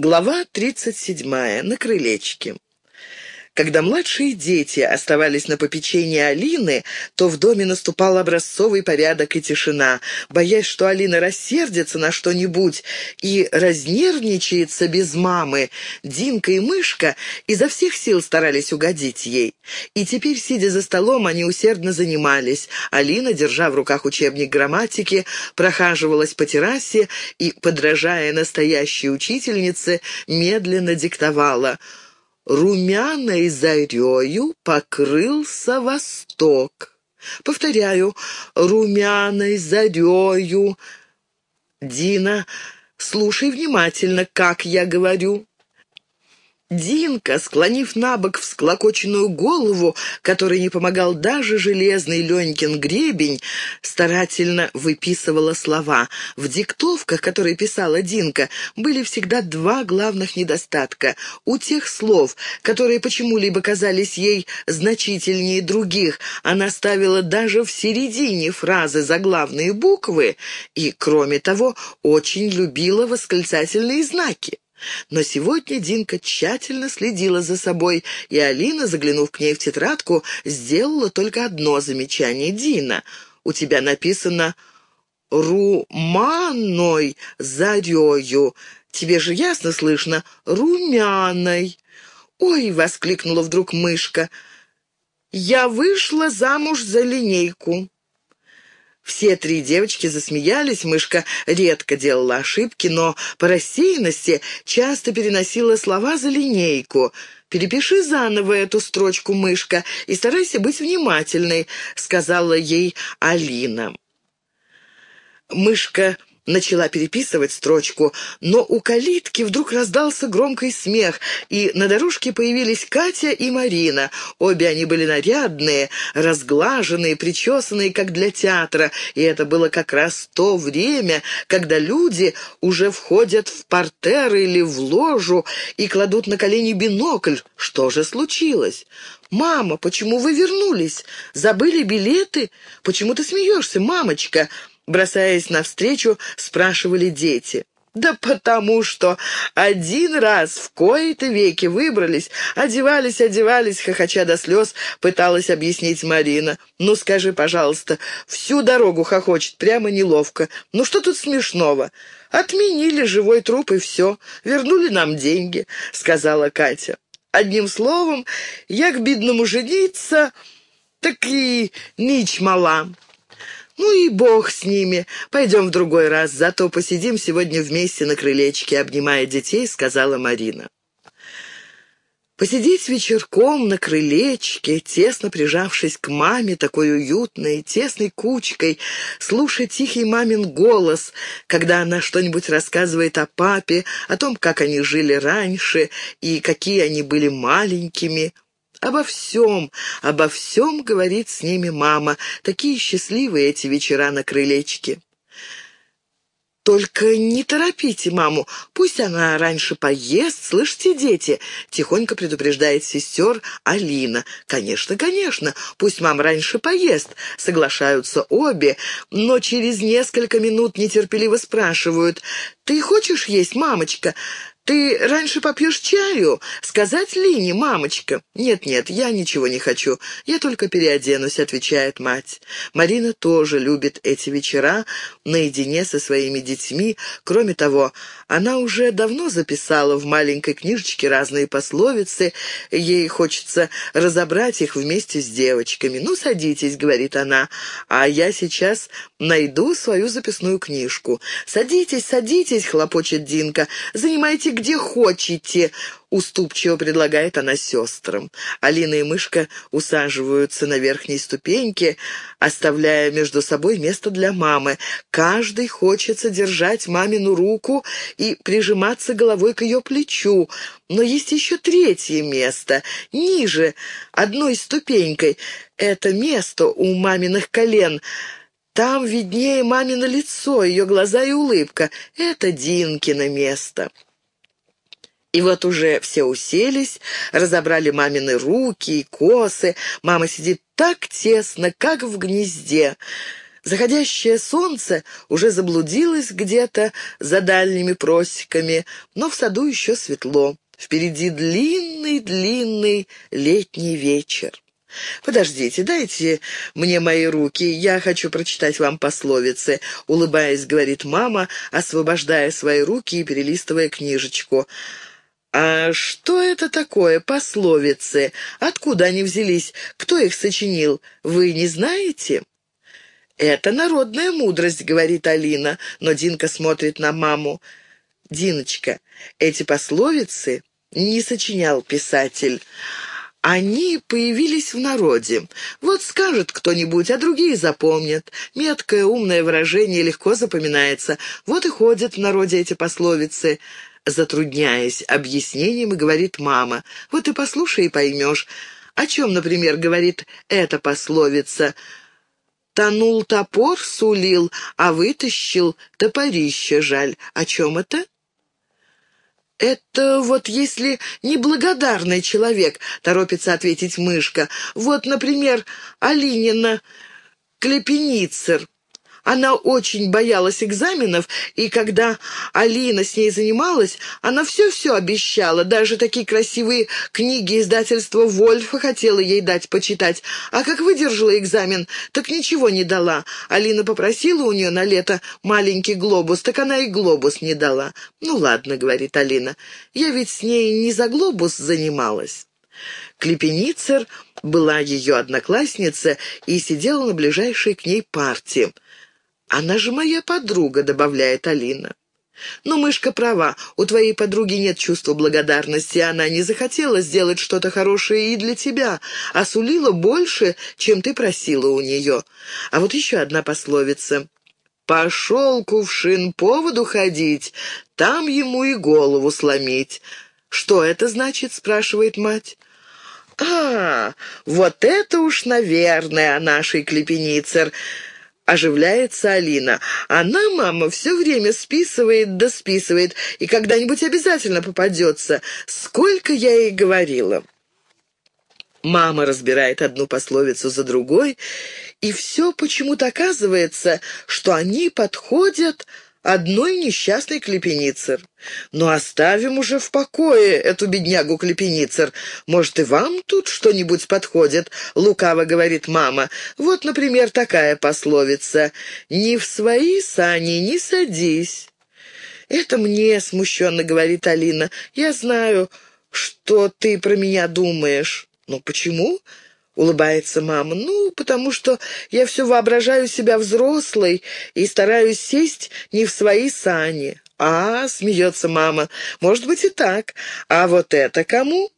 Глава 37. На крылечке. Когда младшие дети оставались на попечении Алины, то в доме наступал образцовый порядок и тишина. Боясь, что Алина рассердится на что-нибудь и разнервничается без мамы, Динка и Мышка изо всех сил старались угодить ей. И теперь, сидя за столом, они усердно занимались. Алина, держа в руках учебник грамматики, прохаживалась по террасе и, подражая настоящей учительнице, медленно диктовала — румяной зарею покрылся восток. Повторяю, румяной зарею. Дина, слушай внимательно, как я говорю. Динка, склонив на бок всклокоченную голову, которой не помогал даже железный Ленькин гребень, старательно выписывала слова. В диктовках, которые писала Динка, были всегда два главных недостатка. У тех слов, которые почему-либо казались ей значительнее других, она ставила даже в середине фразы заглавные буквы и, кроме того, очень любила восклицательные знаки. Но сегодня Динка тщательно следила за собой, и Алина, заглянув к ней в тетрадку, сделала только одно замечание. «Дина, у тебя написано «руманой зарею». Тебе же ясно слышно «румяной». «Ой!» — воскликнула вдруг мышка. «Я вышла замуж за линейку». Все три девочки засмеялись, мышка редко делала ошибки, но по рассеянности часто переносила слова за линейку. «Перепиши заново эту строчку, мышка, и старайся быть внимательной», — сказала ей Алина. Мышка начала переписывать строчку, но у калитки вдруг раздался громкий смех, и на дорожке появились Катя и Марина. Обе они были нарядные, разглаженные, причесанные, как для театра, и это было как раз то время, когда люди уже входят в портер или в ложу и кладут на колени бинокль. Что же случилось? «Мама, почему вы вернулись? Забыли билеты? Почему ты смеешься, мамочка?» Бросаясь навстречу, спрашивали дети. «Да потому что один раз в кои-то веки выбрались, одевались, одевались, хохоча до слез, пыталась объяснить Марина. Ну, скажи, пожалуйста, всю дорогу хохочет, прямо неловко. Ну, что тут смешного? Отменили живой труп и все, вернули нам деньги», — сказала Катя. «Одним словом, я к бедному жениться, так и нич мала». «Ну и бог с ними. Пойдем в другой раз, зато посидим сегодня вместе на крылечке», — обнимая детей, сказала Марина. Посидеть вечерком на крылечке, тесно прижавшись к маме, такой уютной, тесной кучкой, слушать тихий мамин голос, когда она что-нибудь рассказывает о папе, о том, как они жили раньше и какие они были маленькими — Обо всем, обо всем говорит с ними мама. Такие счастливые эти вечера на крылечке. «Только не торопите маму, пусть она раньше поест, слышите, дети?» — тихонько предупреждает сестер Алина. «Конечно, конечно, пусть мама раньше поест», — соглашаются обе, но через несколько минут нетерпеливо спрашивают. «Ты хочешь есть, мамочка? «Ты раньше попьешь чаю? Сказать Лине, мамочка?» «Нет-нет, я ничего не хочу. Я только переоденусь», — отвечает мать. Марина тоже любит эти вечера наедине со своими детьми. Кроме того, она уже давно записала в маленькой книжечке разные пословицы. Ей хочется разобрать их вместе с девочками. «Ну, садитесь», — говорит она, — «а я сейчас найду свою записную книжку». «Садитесь, садитесь», — хлопочет Динка, — «занимайте где хотите», — уступчиво предлагает она сестрам. Алина и Мышка усаживаются на верхней ступеньке, оставляя между собой место для мамы. Каждый хочется держать мамину руку и прижиматься головой к ее плечу. Но есть еще третье место, ниже, одной ступенькой. Это место у маминых колен — там виднее мамино лицо, ее глаза и улыбка. Это Динкино место. И вот уже все уселись, разобрали мамины руки и косы. Мама сидит так тесно, как в гнезде. Заходящее солнце уже заблудилось где-то за дальними просеками, но в саду еще светло. Впереди длинный-длинный летний вечер. «Подождите, дайте мне мои руки, я хочу прочитать вам пословицы», — улыбаясь, говорит мама, освобождая свои руки и перелистывая книжечку. «А что это такое, пословицы? Откуда они взялись? Кто их сочинил? Вы не знаете?» «Это народная мудрость», — говорит Алина, но Динка смотрит на маму. «Диночка, эти пословицы не сочинял писатель». Они появились в народе. Вот скажет кто-нибудь, а другие запомнят. Меткое, умное выражение легко запоминается. Вот и ходят в народе эти пословицы. Затрудняясь объяснением, говорит мама. Вот и послушай и поймешь. О чем, например, говорит эта пословица? «Тонул топор, сулил, а вытащил топорище жаль». О чем это? «Это вот если неблагодарный человек», — торопится ответить мышка. «Вот, например, Алинина Клепеницер». Она очень боялась экзаменов, и когда Алина с ней занималась, она все-все обещала, даже такие красивые книги издательства «Вольфа» хотела ей дать почитать. А как выдержала экзамен, так ничего не дала. Алина попросила у нее на лето маленький глобус, так она и глобус не дала. «Ну ладно», — говорит Алина, — «я ведь с ней не за глобус занималась». Клепеницер была ее одноклассница и сидела на ближайшей к ней партии. «Она же моя подруга», — добавляет Алина. «Но мышка права, у твоей подруги нет чувства благодарности, она не захотела сделать что-то хорошее и для тебя, а сулила больше, чем ты просила у нее. А вот еще одна пословица. «Пошел кувшин поводу ходить, там ему и голову сломить». «Что это значит?» — спрашивает мать. «А, вот это уж, наверное, о нашей клепеницер. Оживляется Алина. Она, мама, все время списывает да списывает, и когда-нибудь обязательно попадется. Сколько я ей говорила. Мама разбирает одну пословицу за другой, и все почему-то оказывается, что они подходят одной несчастной клепеницер. Но оставим уже в покое эту беднягу клепеницер. Может, и вам тут что-нибудь подходит?» — лукаво говорит мама. «Вот, например, такая пословица. «Не в свои сани не садись». «Это мне», — смущенно говорит Алина. «Я знаю, что ты про меня думаешь». «Ну, почему?» Улыбается мама. «Ну, потому что я все воображаю себя взрослой и стараюсь сесть не в свои сани». «А, — смеется мама, — может быть и так. А вот это кому?»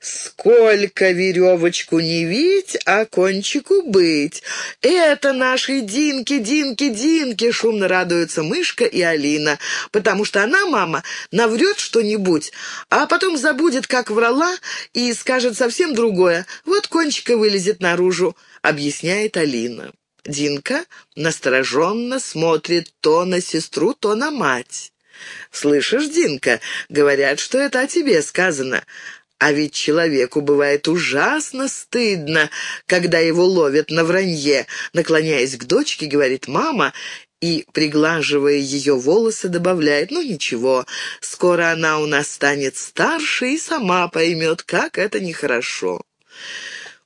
Сколько веревочку не видь, а кончику быть. Это наши Динки, Динки, Динки, шумно радуются Мышка и Алина, потому что она, мама, наврет что-нибудь, а потом забудет, как врала, и скажет совсем другое. Вот кончика вылезет наружу, объясняет Алина. Динка настороженно смотрит то на сестру, то на мать. «Слышишь, Динка, говорят, что это о тебе сказано. А ведь человеку бывает ужасно стыдно, когда его ловят на вранье. Наклоняясь к дочке, говорит мама, и, приглаживая ее волосы, добавляет, «Ну ничего, скоро она у нас станет старше и сама поймет, как это нехорошо».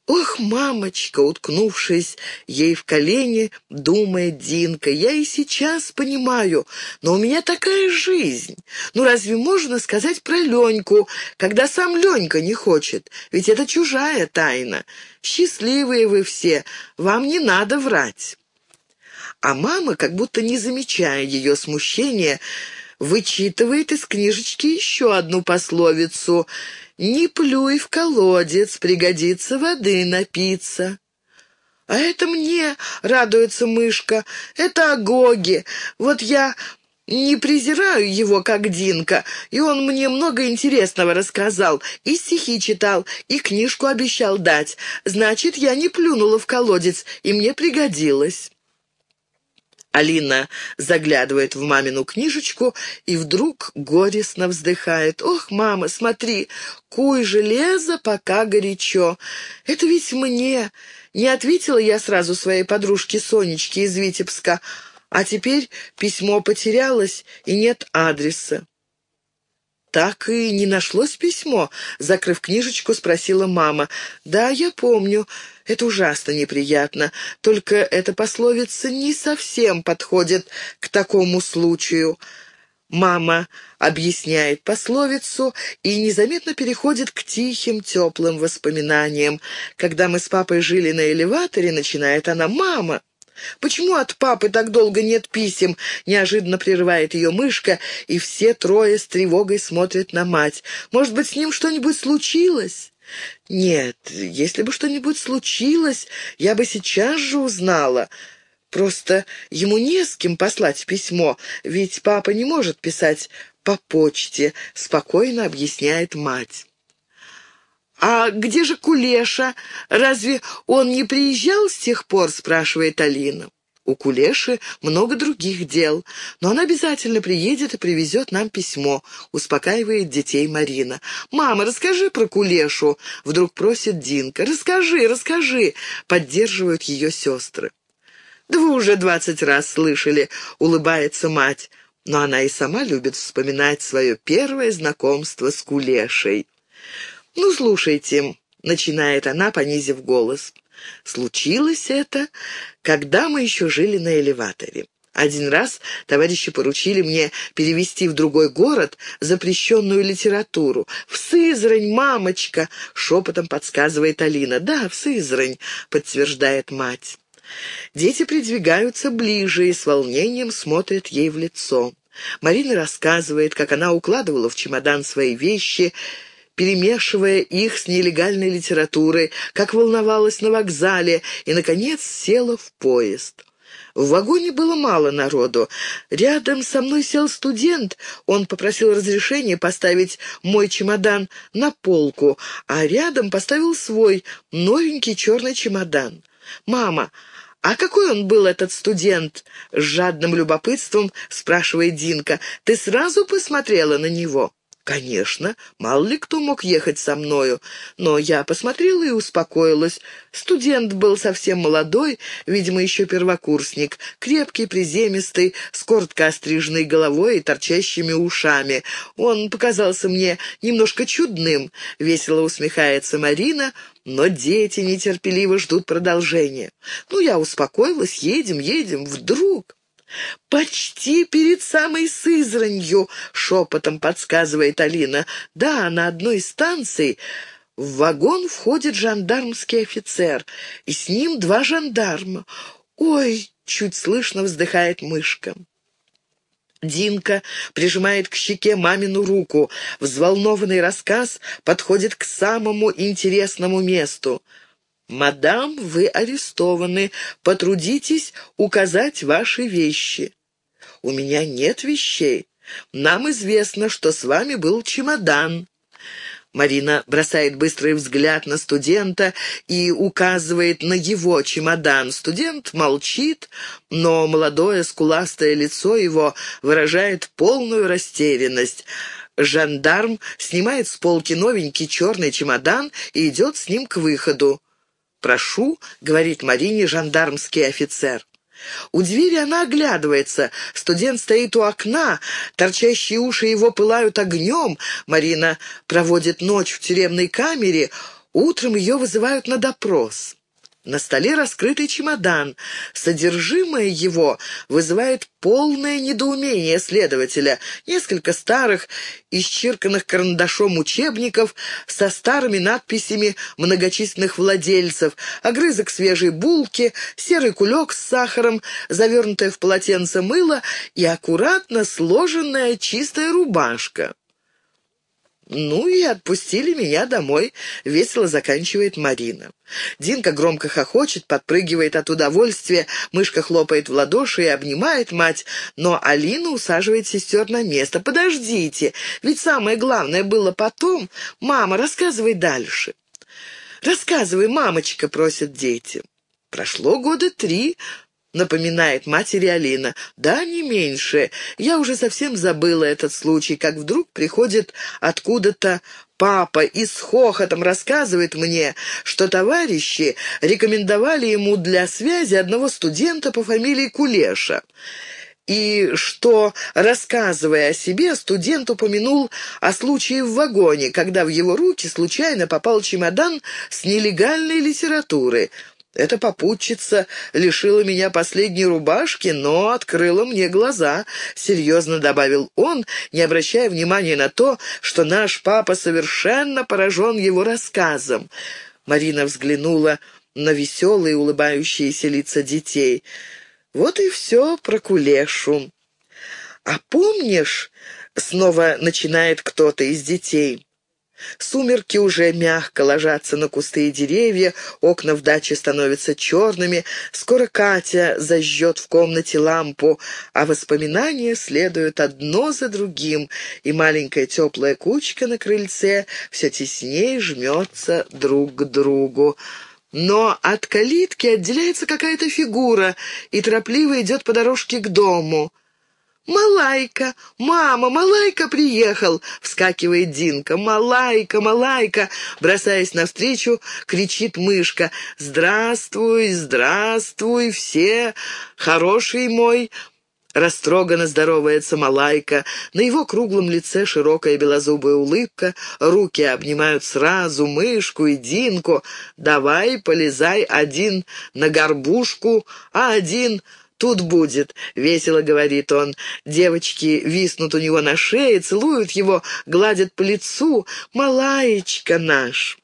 «Ох, мамочка!» — уткнувшись ей в колени, думает Динка. «Я и сейчас понимаю, но у меня такая жизнь. Ну разве можно сказать про Леньку, когда сам Ленька не хочет? Ведь это чужая тайна. Счастливые вы все, вам не надо врать». А мама, как будто не замечая ее смущения, вычитывает из книжечки еще одну пословицу «Не плюй в колодец, пригодится воды напиться». «А это мне, — радуется мышка, — это Агоги. Вот я не презираю его, как Динка, и он мне много интересного рассказал, и стихи читал, и книжку обещал дать. Значит, я не плюнула в колодец, и мне пригодилось». Алина заглядывает в мамину книжечку и вдруг горестно вздыхает. «Ох, мама, смотри, куй железо, пока горячо. Это ведь мне. Не ответила я сразу своей подружке Сонечке из Витебска, а теперь письмо потерялось и нет адреса. «Так и не нашлось письмо?» — закрыв книжечку, спросила мама. «Да, я помню. Это ужасно неприятно. Только эта пословица не совсем подходит к такому случаю». Мама объясняет пословицу и незаметно переходит к тихим, теплым воспоминаниям. Когда мы с папой жили на элеваторе, начинает она «Мама!» «Почему от папы так долго нет писем?» — неожиданно прерывает ее мышка, и все трое с тревогой смотрят на мать. «Может быть, с ним что-нибудь случилось?» «Нет, если бы что-нибудь случилось, я бы сейчас же узнала. Просто ему не с кем послать письмо, ведь папа не может писать по почте», — спокойно объясняет мать. «А где же Кулеша? Разве он не приезжал с тех пор?» — спрашивает Алина. «У Кулеши много других дел, но он обязательно приедет и привезет нам письмо», — успокаивает детей Марина. «Мама, расскажи про Кулешу», — вдруг просит Динка. «Расскажи, расскажи», — поддерживают ее сестры. «Да вы уже двадцать раз слышали», — улыбается мать. Но она и сама любит вспоминать свое первое знакомство с Кулешей. «Ну, слушайте», — начинает она, понизив голос. «Случилось это, когда мы еще жили на элеваторе. Один раз товарищи поручили мне перевести в другой город запрещенную литературу. «В Сызрань, мамочка!» — шепотом подсказывает Алина. «Да, в Сызрань», — подтверждает мать. Дети придвигаются ближе и с волнением смотрят ей в лицо. Марина рассказывает, как она укладывала в чемодан свои вещи, перемешивая их с нелегальной литературой, как волновалась на вокзале и, наконец, села в поезд. В вагоне было мало народу. Рядом со мной сел студент. Он попросил разрешения поставить мой чемодан на полку, а рядом поставил свой новенький черный чемодан. «Мама, «А какой он был, этот студент?» — с жадным любопытством спрашивает Динка. «Ты сразу посмотрела на него?» «Конечно, мало ли кто мог ехать со мною, но я посмотрела и успокоилась. Студент был совсем молодой, видимо, еще первокурсник, крепкий, приземистый, с коротко остриженной головой и торчащими ушами. Он показался мне немножко чудным», — весело усмехается Марина, но дети нетерпеливо ждут продолжения. «Ну, я успокоилась, едем, едем, вдруг...» «Почти перед самой Сызранью», — шепотом подсказывает Алина. «Да, на одной из станций в вагон входит жандармский офицер, и с ним два жандарма. Ой!» — чуть слышно вздыхает мышка. Динка прижимает к щеке мамину руку. Взволнованный рассказ подходит к самому интересному месту. «Мадам, вы арестованы. Потрудитесь указать ваши вещи». «У меня нет вещей. Нам известно, что с вами был чемодан». Марина бросает быстрый взгляд на студента и указывает на его чемодан. Студент молчит, но молодое скуластое лицо его выражает полную растерянность. Жандарм снимает с полки новенький черный чемодан и идет с ним к выходу. «Прошу», — говорит Марине жандармский офицер. У двери она оглядывается. Студент стоит у окна, торчащие уши его пылают огнем. Марина проводит ночь в тюремной камере. Утром ее вызывают на допрос. На столе раскрытый чемодан. Содержимое его вызывает полное недоумение следователя. Несколько старых, исчерканных карандашом учебников со старыми надписями многочисленных владельцев, огрызок свежей булки, серый кулек с сахаром, завернутое в полотенце мыло и аккуратно сложенная чистая рубашка. «Ну и отпустили меня домой», — весело заканчивает Марина. Динка громко хохочет, подпрыгивает от удовольствия, мышка хлопает в ладоши и обнимает мать, но Алина усаживает сестер на место. «Подождите, ведь самое главное было потом. Мама, рассказывай дальше». «Рассказывай, мамочка», — просят дети. Прошло года три, напоминает матери Алина. «Да, не меньше. Я уже совсем забыла этот случай, как вдруг приходит откуда-то папа и с хохотом рассказывает мне, что товарищи рекомендовали ему для связи одного студента по фамилии Кулеша и что, рассказывая о себе, студент упомянул о случае в вагоне, когда в его руки случайно попал чемодан с нелегальной литературы. Эта попутчица лишила меня последней рубашки, но открыла мне глаза, — серьезно добавил он, не обращая внимания на то, что наш папа совершенно поражен его рассказом. Марина взглянула на веселые улыбающиеся лица детей — вот и все про Кулешу. А помнишь, снова начинает кто-то из детей. Сумерки уже мягко ложатся на кусты и деревья, окна в даче становятся черными, скоро Катя зажжет в комнате лампу, а воспоминания следуют одно за другим, и маленькая теплая кучка на крыльце все теснее жмется друг к другу. Но от калитки отделяется какая-то фигура и торопливо идет по дорожке к дому. «Малайка! Мама, Малайка приехал!» — вскакивает Динка. «Малайка, Малайка!» — бросаясь навстречу, кричит мышка. «Здравствуй, здравствуй, все! Хороший мой! Растроганно здоровается Малайка, на его круглом лице широкая белозубая улыбка, руки обнимают сразу мышку и Динку. «Давай, полезай один на горбушку, а один тут будет», — весело говорит он. Девочки виснут у него на шее, целуют его, гладят по лицу. «Малаечка наш!»